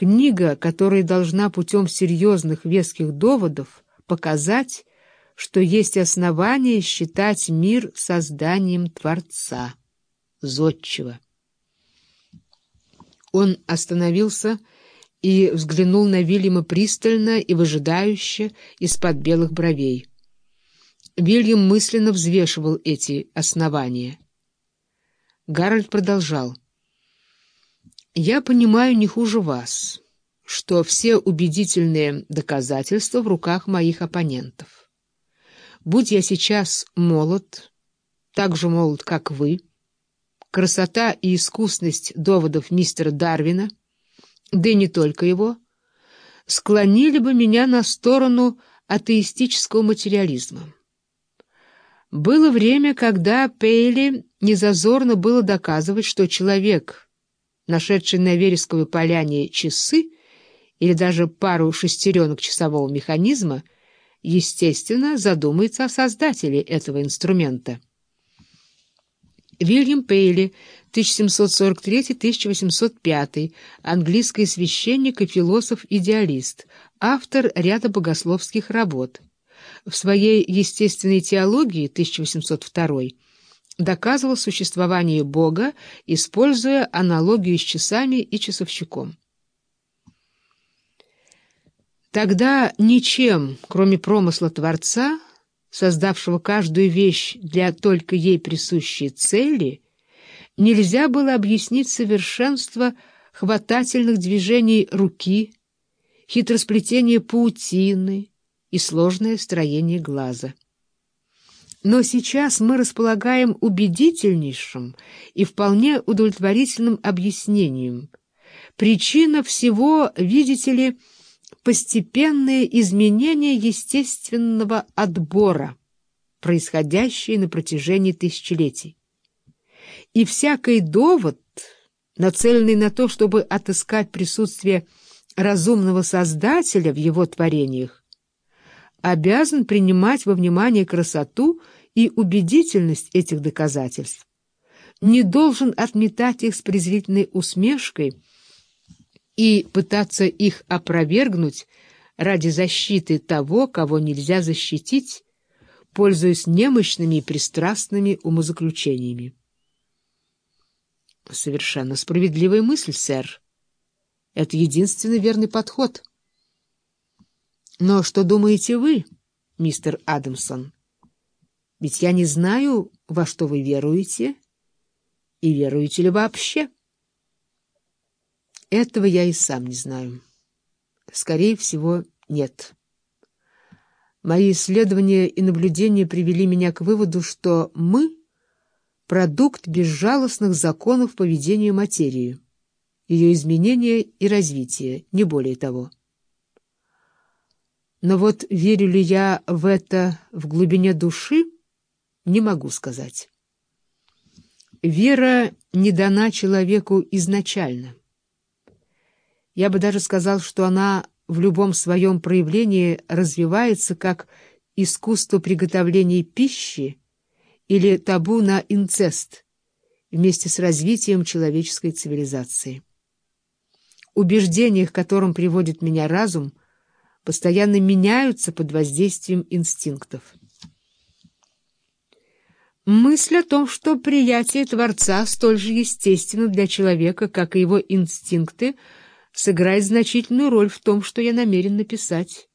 Книга, которая должна путем серьезных веских доводов показать, что есть основания считать мир созданием Творца, Зодчего. Он остановился и взглянул на Вильяма пристально и выжидающе из-под белых бровей. Вильям мысленно взвешивал эти основания. Гарольд продолжал. «Я понимаю не хуже вас, что все убедительные доказательства в руках моих оппонентов. Будь я сейчас молод, так же молод, как вы, красота и искусность доводов мистера Дарвина, да и не только его, склонили бы меня на сторону атеистического материализма. Было время, когда Пейли незазорно было доказывать, что человек, нашедший на вересковой поляне часы или даже пару шестеренок часового механизма, естественно, задумается о создателе этого инструмента. Вильям Пейли, 1743-1805, английский священник и философ-идеалист, автор ряда богословских работ. В своей естественной теологии 1802 доказывал существование Бога, используя аналогию с часами и часовщиком. Тогда ничем, кроме промысла Творца, создавшего каждую вещь для только ей присущей цели, нельзя было объяснить совершенство хватательных движений руки, хитросплетение паутины и сложное строение глаза. Но сейчас мы располагаем убедительнейшим и вполне удовлетворительным объяснением. Причина всего, видите ли, постепенные изменения естественного отбора, происходящие на протяжении тысячелетий. И всякий довод, нацеленный на то, чтобы отыскать присутствие разумного Создателя в его творениях, обязан принимать во внимание красоту и убедительность этих доказательств, не должен отметать их с презрительной усмешкой и пытаться их опровергнуть ради защиты того, кого нельзя защитить, пользуясь немощными и пристрастными умозаключениями. Совершенно справедливая мысль, сэр. Это единственный верный подход. Но что думаете вы, мистер Адамсон? Ведь я не знаю, во что вы веруете, и веруете ли вообще. Этого я и сам не знаю. Скорее всего, нет. Мои исследования и наблюдения привели меня к выводу, что мы — продукт безжалостных законов поведения материи, ее изменения и развития, не более того. Но вот верю ли я в это в глубине души, не могу сказать. Вера не дана человеку изначально. Я бы даже сказал, что она в любом своем проявлении развивается как искусство приготовления пищи или табу на инцест вместе с развитием человеческой цивилизации. Убеждения, к которым приводит меня разум, постоянно меняются под воздействием инстинктов. Мысль о том, что приятие Творца столь же естественно для человека, как и его инстинкты — сыграет значительную роль в том, что я намерен написать.